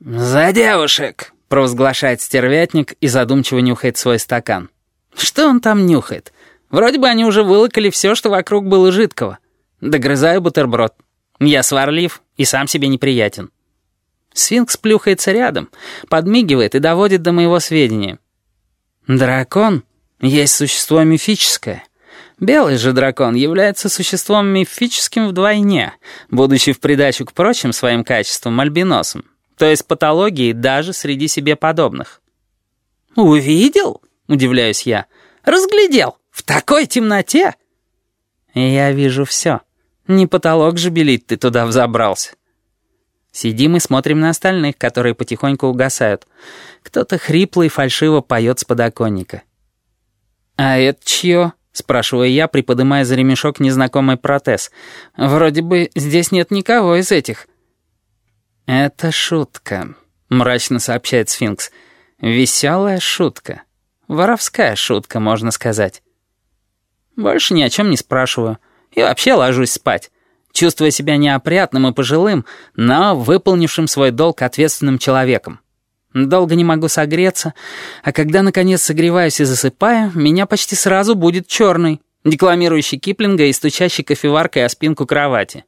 «За девушек!» — провозглашает стервятник и задумчиво нюхает свой стакан. «Что он там нюхает? Вроде бы они уже вылокали все, что вокруг было жидкого. Догрызаю бутерброд. Я сварлив и сам себе неприятен. Сфинкс плюхается рядом, подмигивает и доводит до моего сведения. Дракон есть существо мифическое. Белый же дракон является существом мифическим вдвойне, будучи в придачу к прочим своим качествам альбиносом то есть патологии даже среди себе подобных. «Увидел?» — удивляюсь я. «Разглядел? В такой темноте?» «Я вижу все. Не потолок же белить ты туда взобрался». Сидим и смотрим на остальных, которые потихоньку угасают. Кто-то хрипло и фальшиво поет с подоконника. «А это чье?» — спрашиваю я, приподымая за ремешок незнакомый протез. «Вроде бы здесь нет никого из этих». «Это шутка», — мрачно сообщает сфинкс. «Веселая шутка. Воровская шутка, можно сказать». Больше ни о чем не спрашиваю. И вообще ложусь спать, чувствуя себя неопрятным и пожилым, но выполнившим свой долг ответственным человеком. Долго не могу согреться, а когда, наконец, согреваюсь и засыпаю, меня почти сразу будет черный, декламирующий Киплинга и стучащий кофеваркой о спинку кровати.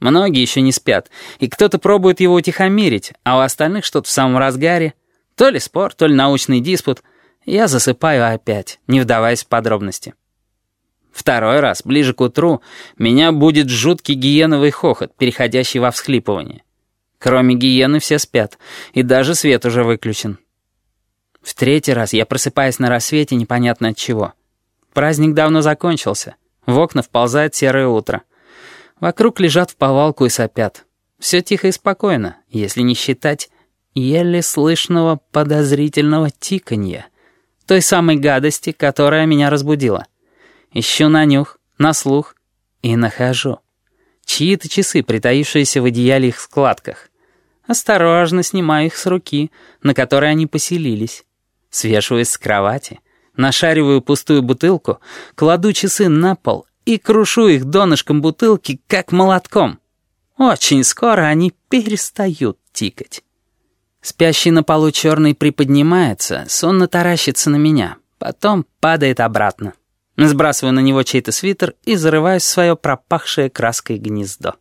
Многие еще не спят, и кто-то пробует его утихомирить, а у остальных что-то в самом разгаре. То ли спор, то ли научный диспут. Я засыпаю опять, не вдаваясь в подробности. Второй раз, ближе к утру, меня будет жуткий гиеновый хохот, переходящий во всхлипывание. Кроме гиены все спят, и даже свет уже выключен. В третий раз я просыпаюсь на рассвете непонятно от чего. Праздник давно закончился. В окна вползает серое утро — Вокруг лежат в повалку и сопят. Все тихо и спокойно, если не считать еле слышного подозрительного тиканья. Той самой гадости, которая меня разбудила. Ищу на нюх, на слух и нахожу. Чьи-то часы, притаившиеся в одеяле их складках. Осторожно снимаю их с руки, на которой они поселились. Свешиваюсь с кровати, нашариваю пустую бутылку, кладу часы на пол и крушу их донышком бутылки, как молотком. Очень скоро они перестают тикать. Спящий на полу черный приподнимается, сонно таращится на меня, потом падает обратно. Сбрасываю на него чей-то свитер и зарываюсь в свое пропахшее краской гнездо.